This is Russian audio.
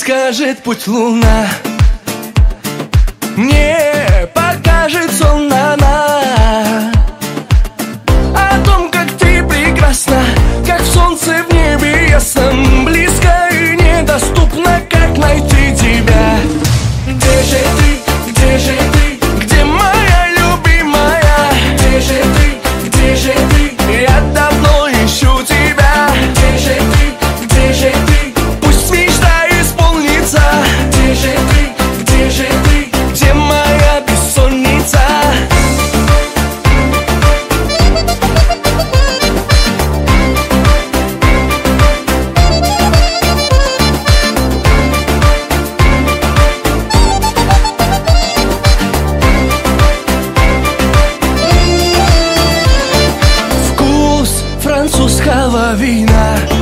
подскажет путь луна. Не покажет сон она. О том как ты прекрасна как солнце в небе ясно. вина